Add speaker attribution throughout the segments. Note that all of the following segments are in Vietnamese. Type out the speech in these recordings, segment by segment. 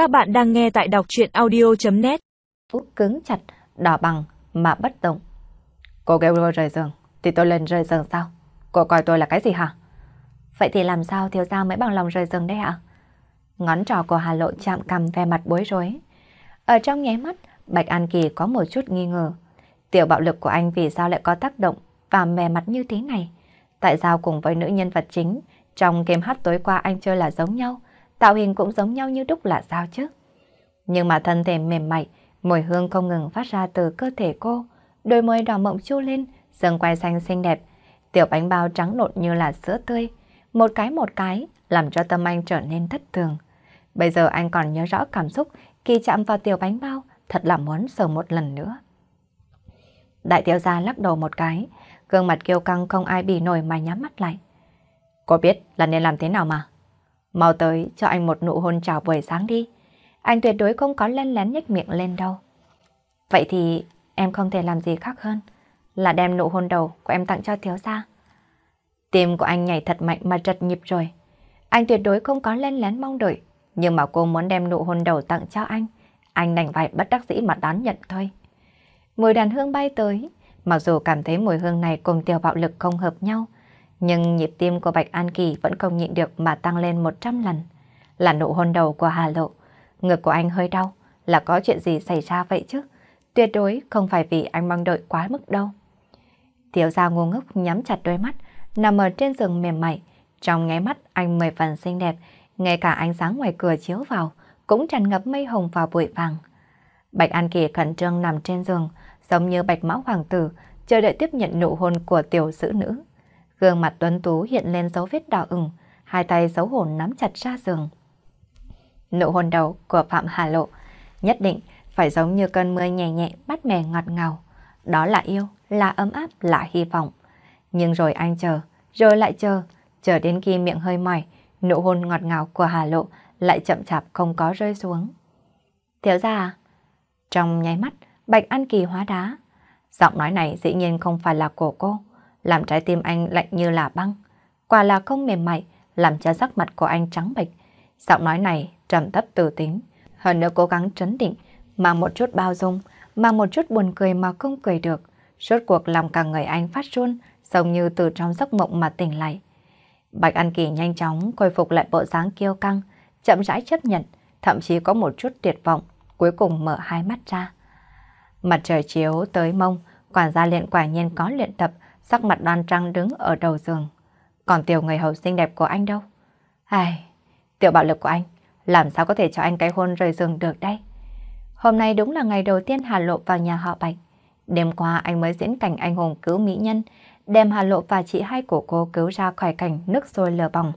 Speaker 1: Các bạn đang nghe tại đọc chuyện audio.net
Speaker 2: Út cứng chặt, đỏ bằng mà bất động. Cô kêu tôi rời giường, thì tôi lên rời giường sao? Cô coi tôi là cái gì hả?
Speaker 3: Vậy thì làm sao thiếu gia mới bằng lòng rời giường đây ạ? Ngón trỏ của Hà Lộ chạm cầm ve mặt bối rối. Ở trong nháy mắt, Bạch An Kỳ có một chút nghi ngờ. Tiểu bạo lực của anh vì sao lại có tác động và mè mặt như thế này? Tại sao cùng với nữ nhân vật chính trong game hát tối qua anh chơi là giống nhau, tạo hình cũng giống nhau như đúc là sao chứ? Nhưng mà thân thể mềm mại, mùi hương không ngừng phát ra từ cơ thể cô, đôi môi đỏ mộng chu lên, sương quai xanh xinh đẹp, tiểu bánh bao trắng nộn như là sữa tươi, một cái một cái làm cho tâm anh trở nên thất thường. Bây giờ anh còn nhớ rõ cảm xúc khi chạm vào tiểu bánh bao, thật là muốn sờ một lần nữa. Đại tiểu gia lắc đầu một cái, gương mặt kiêu căng không ai bì nổi mà nhắm mắt lại. Cô biết là nên làm thế nào mà. Mau tới cho anh một nụ hôn chào buổi sáng đi. Anh tuyệt đối không có len lén nhếch miệng lên đâu. Vậy thì em không thể làm gì khác hơn là đem nụ hôn đầu của em tặng cho thiếu gia. Tim của anh nhảy thật mạnh mà trật nhịp rồi. Anh tuyệt đối không có len lén mong đợi, nhưng mà cô muốn đem nụ hôn đầu tặng cho anh. Anh đành phải bất đắc dĩ mà đón nhận thôi. Mùi đàn hương bay tới, mặc dù cảm thấy mùi hương này cùng tiểu bạo lực không hợp nhau, nhưng nhịp tim của Bạch An Kỳ vẫn không nhịn được mà tăng lên 100 lần. Là nụ hôn đầu của Hà Lộ. Ngực của anh hơi đau, là có chuyện gì xảy ra vậy chứ? Tuyệt đối không phải vì anh mong đợi quá mức đâu. tiểu gia ngu ngốc nhắm chặt đôi mắt, nằm ở trên giường mềm mại. Trong nháy mắt anh mười phần xinh đẹp, ngay cả ánh sáng ngoài cửa chiếu vào, cũng tràn ngập mây hồng và bụi vàng. Bạch An Kỳ khẩn trương nằm trên giường, giống như bạch mão hoàng tử, chờ đợi tiếp nhận nụ hôn của tiểu sử nữ. Gương mặt tuấn tú hiện lên dấu vết đỏ ửng, hai tay xấu hổ nắm chặt ra giường. Nụ hôn đầu của Phạm Hà Lộ nhất định phải giống như cơn mưa nhẹ nhẹ bắt mẻ ngọt ngào. Đó là yêu, là ấm áp, là hy vọng. Nhưng rồi anh chờ, rồi lại chờ, chờ đến khi miệng hơi mỏi, nụ hôn ngọt ngào của Hà Lộ lại chậm chạp không có rơi xuống. Thiếu ra à? Trong nháy mắt, Bạch An Kỳ hóa đá. Giọng nói này dĩ nhiên không phải là của cô, làm trái tim anh lạnh như là băng. Quả là không mềm mại, làm cho sắc mặt của anh trắng bệch. Giọng nói này trầm thấp từ tính, hơn nữa cố gắng trấn định, mang một chút bao dung, mang một chút buồn cười mà không cười được. Suốt cuộc làm cả người anh phát run, giống như từ trong giấc mộng mà tỉnh lại. Bạch An Kỳ nhanh chóng khôi phục lại bộ dáng kiêu căng, chậm rãi chấp nhận, thậm chí có một chút tuyệt vọng, cuối cùng mở hai mắt ra. Mặt trời chiếu tới mông, quản gia luyện quả nhiên có luyện tập, sắc mặt đoan trang đứng ở đầu giường. Còn tiểu người hầu xinh đẹp của anh đâu? Ai, tiểu bạo lực của anh, làm sao có thể cho anh cái hôn rời giường được đây? Hôm nay đúng là ngày đầu tiên Hà Lộ vào nhà họ Bạch. Đêm qua anh mới diễn cảnh anh hùng cứu mỹ nhân, đem Hà Lộ và chị hai của cô cứu ra khỏi cảnh nước sôi lửa bỏng.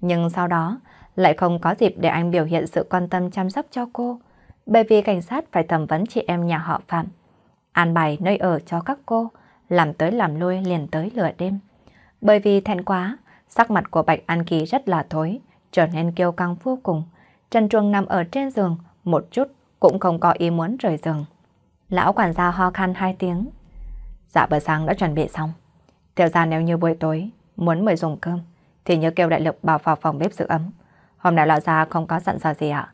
Speaker 3: Nhưng sau đó, lại không có dịp để anh biểu hiện sự quan tâm chăm sóc cho cô, bởi vì cảnh sát phải thẩm vấn chị em nhà họ Phạm. An bài nơi ở cho các cô, làm tới làm lui liền tới lửa đêm. Bởi vì thẹn quá, sắc mặt của Bạch An Kỳ rất là thối, trở nên kiêu căng vô cùng. Trần Truong nằm ở trên giường, một chút cũng không có ý muốn rời giường. Lão quản gia ho khan hai tiếng. Dạ bữa sáng đã chuẩn bị xong. Theo ra nếu như buổi tối muốn mời dùng cơm, thì nhớ kêu đại lực vào vào phòng bếp giữ ấm. Hôm nay lão gia không có dặn dò gì ạ.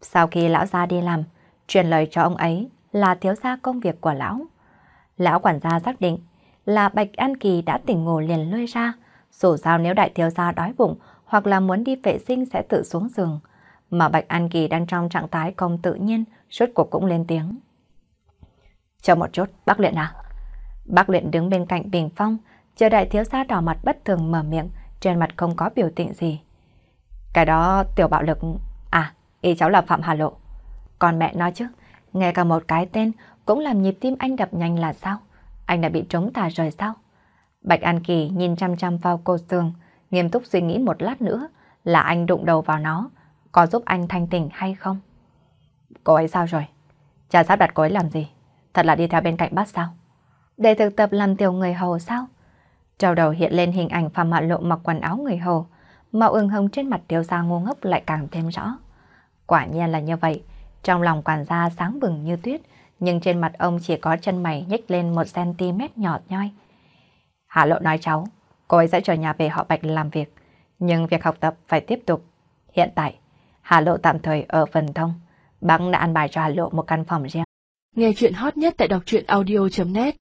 Speaker 3: Sau khi lão gia đi làm, truyền lời cho ông ấy là thiếu gia công việc của lão. Lão quản gia xác định là Bạch An Kỳ đã tỉnh ngủ liền lôi ra, dù sao nếu đại thiếu gia đói bụng hoặc là muốn đi vệ sinh sẽ tự xuống giường. Mà Bạch An Kỳ đang trong trạng thái không tự nhiên, suốt cuộc cũng lên tiếng. Chờ một chút, bác luyện à? Bác luyện đứng bên cạnh bình phong, chờ đại thiếu gia đỏ mặt bất thường mở miệng, trên mặt không có biểu tình gì. Cái đó tiểu bạo lực... À, ý cháu là Phạm Hà Lộ. Còn mẹ nói chứ, nghe cả một cái tên cũng làm nhịp tim anh đập nhanh là sao? Anh đã bị trống tà rồi sao? Bạch An Kỳ nhìn chăm chăm vào cô Sương, nghiêm túc suy nghĩ một lát nữa là anh đụng đầu vào nó, có giúp anh thanh tỉnh hay không? Cô ấy sao rồi? Cha sắp đặt cô ấy làm gì? Thật là đi theo bên cạnh bác sao? Để thực tập làm tiểu người hầu sao? Trầu đầu hiện lên hình ảnh Phạm Mạ Lộ mặc quần áo người hầu, màu ửng hồng trên mặt tiêu gia ngu ngốc lại càng thêm rõ. Quả nhiên là như vậy, trong lòng quản gia sáng bừng như tuyết, nhưng trên mặt ông chỉ có chân mày nhếch lên một cm nhỏ nhoi. Hạ Lộ nói cháu, cô ấy sẽ trở nhà về họ Bạch làm việc, nhưng việc học tập phải tiếp tục. Hiện tại, Hà Lộ tạm thời ở phần thông. Bác đã ăn bài cho Hà Lộ một căn phòng riêng.
Speaker 2: Nghe chuyện hot nhất tại đọc truyện audio.net